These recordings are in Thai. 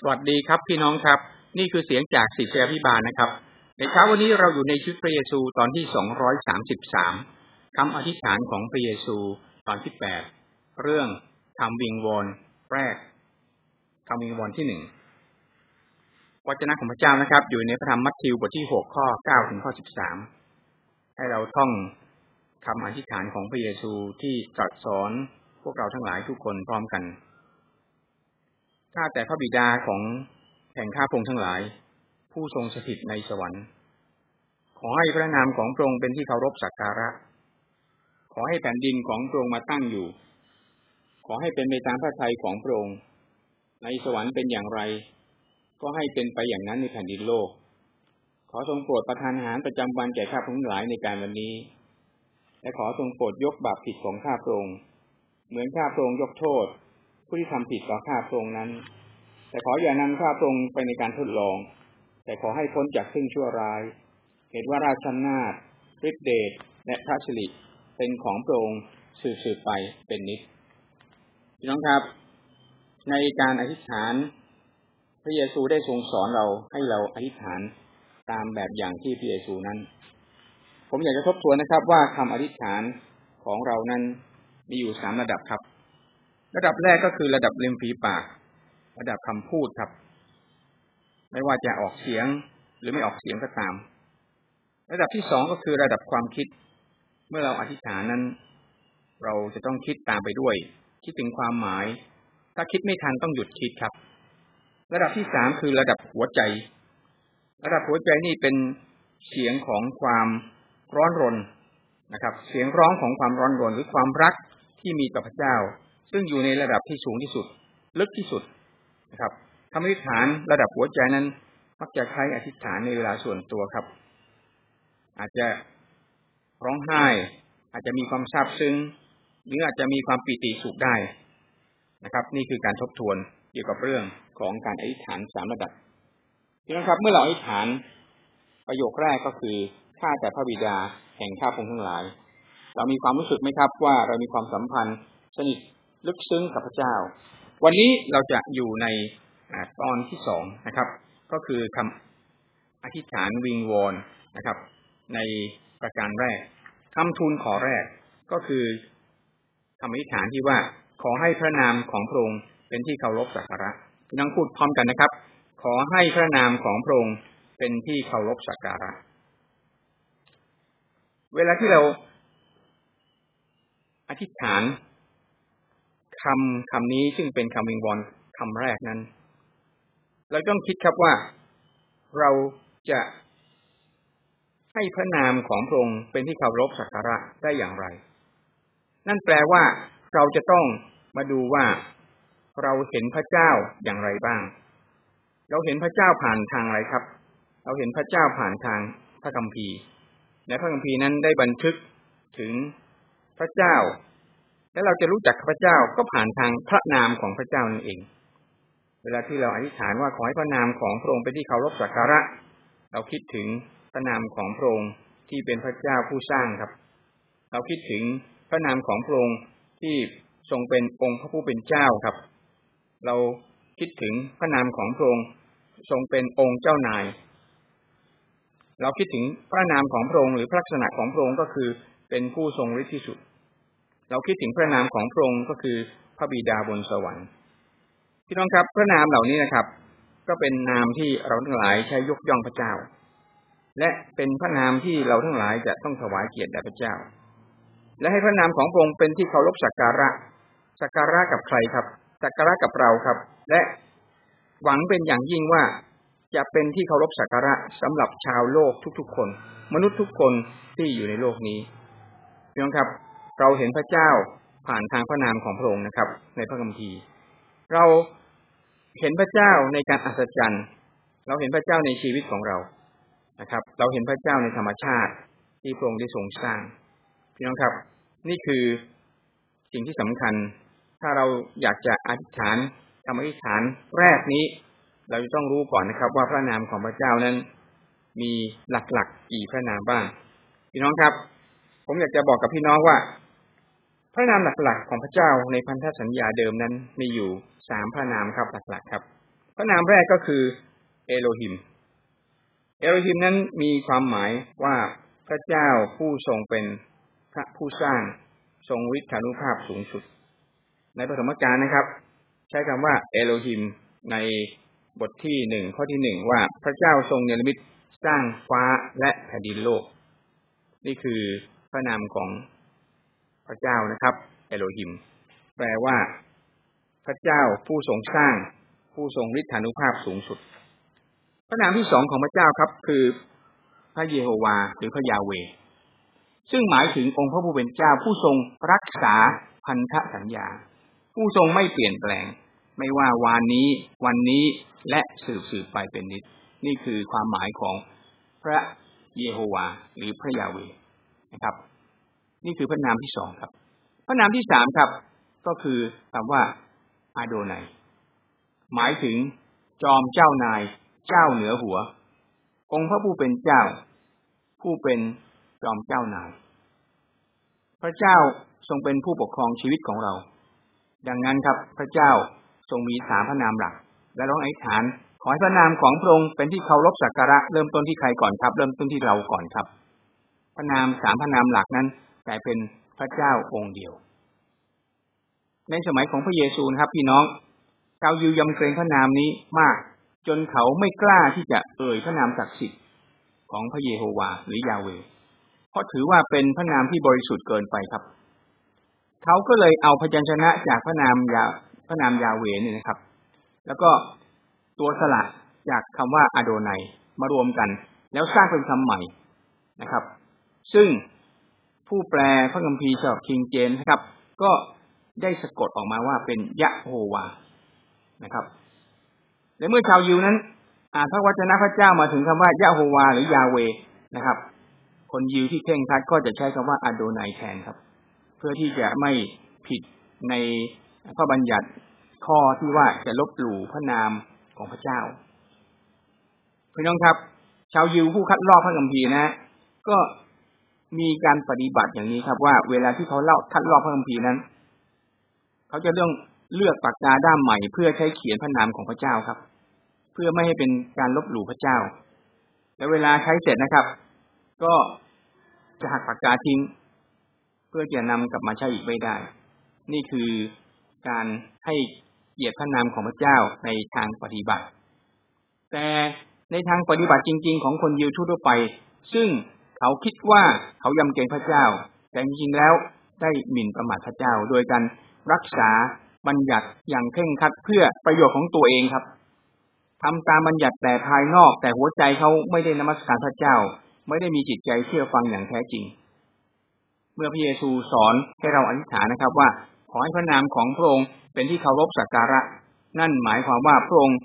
สวัสดีครับพี่น้องครับ นี่คือเสียงจากศิษยาพิบาลนะครับ ในเช้าวันนี้เราอยู่ในชุดพระเยซูตอนที่สองร้อยสามสิบสามคำอธิษฐานของพระเยซูตอนที่แปดเรื่องคำวิงวอนแรกคำวิงวอนที่หนึ่งวจนะของพระเจ้านะครับ อยู่ในพระธรรมมัทธิวบทที่หกข้อเก้าถึงข้อสิบสามให้เราท่องคำอธิษฐานของพระเยซูที่ตรัสสอนพวกเราทั้งหลายทุกคนพร้อมกัน ข้าแต่พระบิดาของแห่งข้าพงทั้งหลาย ผู้ทรงสถิตในสวรรค์ ขอให้พระนามของพระองค์เป็นที่เคารพสักการะ ขอให้แผ่นดินของพระองค์มาตั้งอยู่ ขอให้เป็นไปตามพระทัยของพระองค์ ในสวรรค์เป็นอย่างไร ก็ให้เป็นไปอย่างนั้นในแผ่นดินโลก ขอทรงโปรดประทานอาหารประจำวันแก่ข้าพงทั้งหลายในการวันนี้ และขอทรงโปรดยกบาปผิดของข้าพระองค์เหมือนข้าพระองค์ยกโทษ ผู้ที่ทำผิดต่อข้าพระองค์นั้น แต่ขออย่านำข้าพระองค์ไปในการทดลอง แต่ขอให้พ้นจากซึ่งชั่วร้าย เหตุว่าราชนาจฤทธิเดชและพระสิริเป็นของพระองค์สืบไปเป็นนิจพี่น้องครับ ในการอธิษฐาน พระเยซูได้ทรงสอนเราให้เราอธิษฐานตามแบบอย่างที่พระเยซูนั้น ผมอยากจะทบทวนนะครับ ว่าคำอธิษฐานของเรานั้นมีอยู่สามระดับครับ ระดับแรกก็คือระดับริมฝีปาก ระดับคำพูดครับ ไม่ว่าจะออกเสียงหรือไม่ออกเสียงก็ตาม ระดับที่สองก็คือระดับความคิด เมื่อเราอธิษฐานนั้น เราจะต้องคิดตามไปด้วย คิดถึงความหมาย ถ้าคิดไม่ทันต้องหยุดคิดครับ ระดับที่สามคือระดับหัวใจ ระดับหัวใจนี่เป็นเสียงของความร้อนรนนะครับ เสียงร้องของความร้อนรนหรือความรักที่มีต่อพระเจ้า ซึ่งอยู่ในระดับที่สูงที่สุด ลึกที่สุด นะครับคำอธิษฐานระดับหัวใจนั้นมักจะใช้อธิษฐานในเวลาส่วนตัวครับ อาจจะร้องไห้ อาจจะมีความซาบซึ้งหรืออาจจะมีความปีติสุขได้นะครับ นี่คือการทบทวนเกี่ยวกับเรื่องของการอธิษฐานสามระดับพี่น้องครับ เมื่อเราอธิษฐานประโยคแรกก็คือข้าแต่พระบิดาแห่งข้าพงทั้งหลาย เรามีความรู้สึกไหมครับว่าเรามีความสัมพันธ์สนิทลึกซึ้งกับพระเจ้า วันนี้เราจะอยู่ในตอนที่สองนะครับ ก็คือคำอธิษฐานวิงวอนนะครับ ในประการแรกคำทูลขอแรกก็คือคำอธิษฐานที่ว่าขอให้พระนามของพระองค์เป็นที่เคารพสักการะพี่น้องพูดพร้อมกันนะครับ ขอให้พระนามของพระองค์เป็นที่เคารพสักการะ เวลาที่เราอธิษฐาน คำคำนี้ซึ่งเป็นคำวิงวอนคำแรกนั้น เราต้องคิดครับว่าเราจะให้พระนามของพระองค์เป็นที่เคารพสักการะได้อย่างไร นั่นแปลว่าเราจะต้องมาดูว่าเราเห็นพระเจ้าอย่างไรบ้าง เราเห็นพระเจ้าผ่านทางอะไรครับ เราเห็นพระเจ้าผ่านทางพระคัมภีร์ ในพระคัมภีร์นั้นได้บันทึกถึงพระเจ้า และเราจะรู้จักพระเจ้าก็ผ่านทางพระนามของพระเจ้านั่นเอง เวลาที่เราอธิษฐานว่าขอให้พระนามของพระองค์เป็นที่เคารพสักการะ เราคิดถึงพระนามของพระองค์ที่เป็นพระเจ้าผู้สร้างครับ เราคิดถึงพระนามของพระองค์ที่ทรงเป็นองค์พระผู้เป็นเจ้าครับ เราคิดถึงพระนามของพระองค์ทรงเป็นองค์เจ้านาย เราคิดถึงพระนามของพระองค์หรือพระลักษณะของพระองค์ก็คือเป็นผู้ทรงฤทธิ์ที่สุด เราคิดถึงพระนามของพระองค์ก็คือพระบิดาบนสวรรค์พี่น้องครับ พระนามเหล่านี้นะครับ ก็เป็นนามที่เราทั้งหลายใช้ยกย่องพระเจ้า และเป็นพระนามที่เราทั้งหลายจะต้องถวายเกียรติแด่พระเจ้า และให้พระนามของพระองค์เป็นที่เคารพสักการะสักการะกับใครครับสักการะกับเราครับ และหวังเป็นอย่างยิ่งว่าจะเป็นที่เคารพสักการะสำหรับชาวโลกทุกๆคน มนุษย์ทุกคนที่อยู่ในโลกนี้พี่น้องครับ เราเห็นพระเจ้าผ่านทางพระนามของพระองค์นะครับ ในพระคัมภีร์ เราเห็นพระเจ้าในการอัศจรรย์ เราเห็นพระเจ้าในชีวิตของเรานะครับ เราเห็นพระเจ้าในธรรมชาติที่พระองค์ได้ทรงสร้างพี่น้องครับ นี่คือสิ่งที่สำคัญ ถ้าเราอยากจะอธิษฐานคำอธิษฐานแรกนี้ เราจะต้องรู้ก่อนนะครับ ว่าพระนามของพระเจ้านั้น มีหลักๆกี่พระนามบ้างพี่น้องครับ ผมอยากจะบอกกับพี่น้องว่า พระนามหลักๆของพระเจ้าในพันธสัญญาเดิมนั้นมีอยู่สามพระนามครับหลักๆครับ พระนามแรกก็คือเอโลฮิม เอโลฮิมนั้นมีความหมายว่าพระเจ้าผู้ทรงเป็นพระผู้สร้างทรงวิทานุภาพสูงสุด ในปฐมกาลนะครับ ใช้คำว่าเอโลฮิมในบทที่หนึ่งข้อที่หนึ่งว่าพระเจ้าทรงเนรมิตสร้างฟ้าและแผ่นดินโลก นี่คือพระนามของ พระเจ้านะครับ เอโลฮิม แปลว่า พระเจ้าผู้ทรงสร้าง ผู้ทรงฤทธานุภาพสูงสุด พระนามที่สองของพระเจ้าครับ คือ พระเยโฮวา หรือพระยาเว ซึ่งหมายถึงองค์พระผู้เป็นเจ้า ผู้ทรงรักษาพันธสัญญา ผู้ทรงไม่เปลี่ยนแปลง ไม่ว่าวานนี้ วันนี้และสืบสืบไปเป็นนิด นี่คือความหมายของพระเยโฮวา หรือพระยาเวนะครับ นี่คือพระนามที่สองครับ พระนามที่สามครับ ก็คือคำว่าอาโดไนหมายถึงจอมเจ้านาย เจ้าเหนือหัว องค์พระผู้เป็นเจ้า ผู้เป็นจอมเจ้านาย พระเจ้าทรงเป็นผู้ปกครองชีวิตของเรา ดังนั้นครับพระเจ้าทรงมีสามพระนามหลัก และร้องอธิษฐาน ขอให้พระนามของพระองค์เป็นที่เคารพสักการะเริ่มต้นที่ใครก่อนครับ เริ่มต้นที่เราก่อนครับ พระนามสามพระนามหลักนั้น แต่เป็นพระเจ้าองค์เดียว ในสมัยของพระเยซูนะครับ พี่น้องชาวยิวยำเกรงพระนามนี้มาก จนเขาไม่กล้าที่จะเอ่ยพระนามศักดิ์สิทธิ์ของพระเยโฮวาหรือยาเว เพราะถือว่าเป็นพระนามที่บริสุทธิ์เกินไปครับ เขาก็เลยเอาพยัญชนะจากพระนามยาพระนามยาเวนี่นะครับ แล้วก็ตัวสละจากคำว่าอโดไนมารวมกัน แล้วสร้างเป็นคำใหม่นะครับ ซึ่ง ผู้แปลพระคัมภีร์ฉบับคิงเจนนะครับ ก็ได้สะกดออกมาว่าเป็นยะโฮวานะครับ และเมื่อชาวยิวนั้นอ่านพระวจนะพระเจ้ามาถึงคำว่ายะโฮวาหรือยาเวนะครับ คนยิวที่เข่งคัดก็จะใช้คำว่าอโดไนแทนครับ เพื่อที่จะไม่ผิดในพระบัญญัติข้อที่ว่าจะลบหลู่พระนามของพระเจ้าพี่น้องครับ ชาวยิวผู้คัดลอกพระคัมภีร์นะ ก็ มีการปฏิบัติอย่างนี้ครับ ว่าเวลาที่เขาเล่าคัดลอกพระคัมภีร์นั้น เขาจะเรื่องเลือกปากกาด้ามใหม่เพื่อใช้เขียนพระนามของพระเจ้าครับ เพื่อไม่ให้เป็นการลบหลู่พระเจ้า แล้วเวลาใช้เสร็จนะครับ ก็จะหักปากกาทิ้ง เพื่อจะนำกลับมาใช้อีกไม่ได้ นี่คือการให้เหยียดพระนามของพระเจ้าในทางปฏิบัติ แต่ในทางปฏิบัติจริง ๆ ของคนยิวทั่วไป ซึ่ง เขาคิดว่าเขายำเกรงพระเจ้า แต่จริงๆแล้วได้หมิ่นประมาทพระเจ้า โดยการรักษาบัญญัติอย่างเคร่งครัดเพื่อประโยชน์ของตัวเองครับทำตามบัญญัติแต่ภายนอก แต่หัวใจเขาไม่ได้นมัสการพระเจ้า ไม่ได้มีจิตใจเชื่อฟังอย่างแท้จริง เมื่อพระเยซูสอนให้เราอธิษฐานนะครับว่าขอให้พระนามของพระองค์เป็นที่เคารพสักการะ นั่นหมายความว่าพระองค์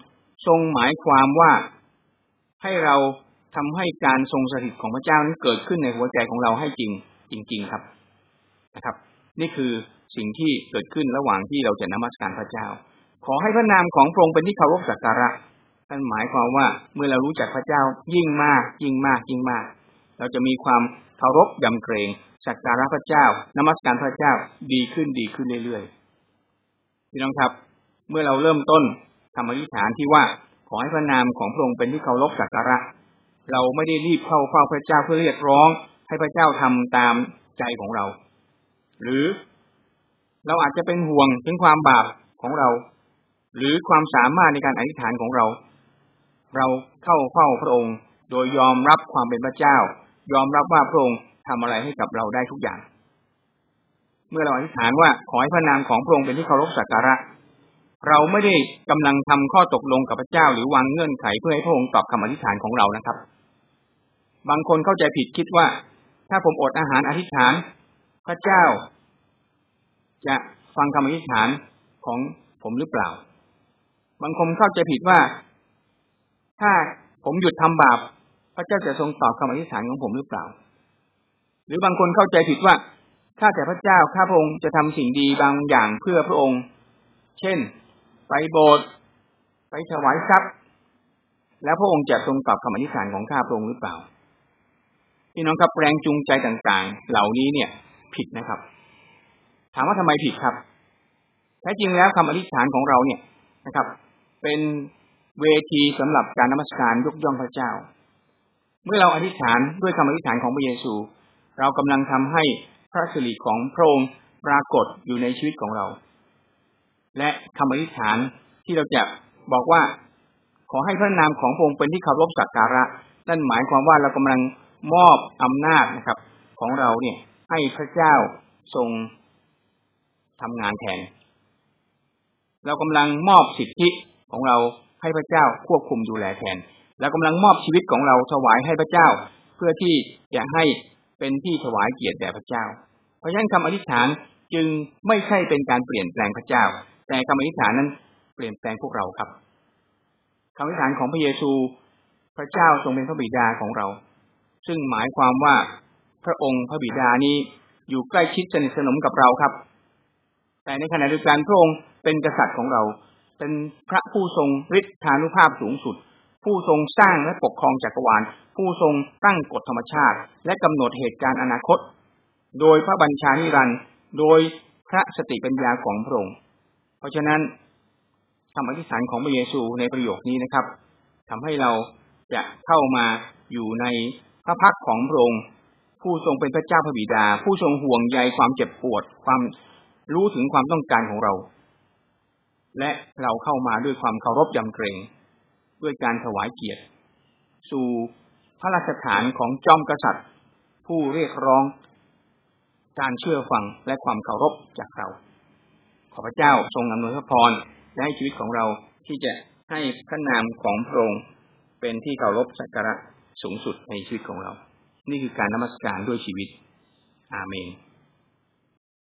ทรงหมายความว่าให้เรา ทำให้การทรงสถิตของพระเจ้านั้นเกิดขึ้นในหัวใจของเราให้จริงจริง ๆครับนะครับ นี่คือสิ่งที่เกิดขึ้นระหว่างที่เราจะนมัสการพระเจ้า ขอให้พระนามของพระองค์เป็นที่เคารพสักการะนั่นหมายความว่าเมื่อเรารู้จักพระเจ้ายิ่งมาก ยิ่งมากยิ่งมาก เราจะมีความเคารพยำเกรงสักการะพระเจ้านมัสการพระเจ้าดีขึ้นดีขึ้นเรื่อยๆพี่น้องครับ เมื่อเราเริ่มต้นทำอธิษฐานที่ว่าขอให้พระนามของพระองค์เป็นที่เคารพสักการะ เราไม่ได้รีบเข้าเฝ้าพระเจ้าเพื่อเรียกร้อง ให้พระเจ้าทำตามใจของเรา หรือเราอาจจะเป็นห่วงถึงความบาปของเรา หรือความสามารถในการอธิษฐานของเรา เราเข้าเฝ้าพระองค์ โดยยอมรับความเป็นพระเจ้า ยอมรับว่าพระองค์ทำอะไรให้กับเราได้ทุกอย่าง เมื่อเราอธิษฐานว่าขอให้พระนามของพระองค์เป็นที่เคารพสักการะ เราไม่ได้กำลังทำข้อตกลงกับพระเจ้าหรือวางเงื่อนไขเพื่อให้พระองค์ตอบคำอธิษฐานของเรานะครับ บางคนเข้าใจผิดคิดว่า ถ้าผมอดอาหารอธิษฐาน พระเจ้า จะฟังคำอธิษฐานของผมหรือเปล่า บางคนเข้าใจผิดว่า ถ้าผมหยุดทำบาป พระเจ้าจะทรงตอบคำอธิษฐานของผมหรือเปล่า หรือบางคนเข้าใจผิดว่าถ้าแต่พระเจ้าข้าพระองค์จะทำสิ่งดีบางอย่างเพื่อพระองค์ เช่น ไปโบสถ์ไปถวายทรัพย์ แล้วพระองค์จะทรงตอบคำอธิษฐานของข้าพระองค์หรือเปล่าพี่น้องครับแรงจูงใจต่างๆ เหล่านี้เนี่ย ผิดนะครับ ถามว่าทำไมผิดครับแท้จริงแล้วคำอธิษฐานของเราเนี่ยนะครับ เป็นเวทีสำหรับการนมัสการยกย่องพระเจ้า เมื่อเราอธิษฐานด้วยคำอธิษฐานของพระเยซู เรากำลังทำให้พระสิริของพระองค์ปรากฏอยู่ในชีวิตของเรา และคำอธิษฐานที่เราจะบอกว่า ขอให้พระนามของพระองค์เป็นที่เคารพสักการะ นั่นหมายความว่าเรากำลังมอบอำนาจนะครับ ของเราเนี่ย ให้พระเจ้าทรงทำงานแทน เรากำลังมอบสิทธิของเราให้พระเจ้าควบคุมดูแลแทนเรากำลังมอบชีวิตของเราถวายให้พระเจ้า เพื่อที่จะให้เป็นที่ถวายเกียรติแด่พระเจ้า เพราะฉะนั้นคำอธิษฐานจึงไม่ใช่เป็นการเปลี่ยนแปลงพระเจ้า แต่คำอธิษฐานนั้นเปลี่ยนแปลงพวกเราครับคำอธิษฐานของพระเยซู พระเจ้าทรงเป็นพระบิดาของเรา ซึ่งหมายความว่าพระองค์พระบิดานี้อยู่ใกล้ชิดสนิทสนมกับเราครับ แต่ในขณะเดียวกันพระองค์เป็นกษัตริย์ของเรา เป็นพระผู้ทรงฤทธานุภาพสูงสุด ผู้ทรงสร้างและปกครองจักรวาล ผู้ทรงตั้งกฎธรรมชาติ และกำหนดเหตุการณ์อนาคต โดยพระบัญชานิรันดร์โดยพระสติปัญญาของพระองค์ เพราะฉะนั้นคำอธิษฐานของพระเยซูในประโยคนี้นะครับทำให้เราจะเข้ามาอยู่ในพระพักของพระองค์ผู้ทรงเป็นพระเจ้าพระบิดา ผู้ทรงห่วงใยความเจ็บปวด ความรู้ถึงความต้องการของเรา และเราเข้ามาด้วยความเคารพยำเกรง ด้วยการถวายเกียรติ สู่พระราชฐานของจอมกษัตริย์ ผู้เรียกร้อง การเชื่อฟังและความเคารพจากเรา ขอพระเจ้าทรงอำนวยพระพรและให้ชีวิตของเราที่จะให้พระนามของพระองค์เป็นที่เคารพสักการะสูงสุดในชีวิตของเรา นี่คือการนมัสการด้วยชีวิต อาเมน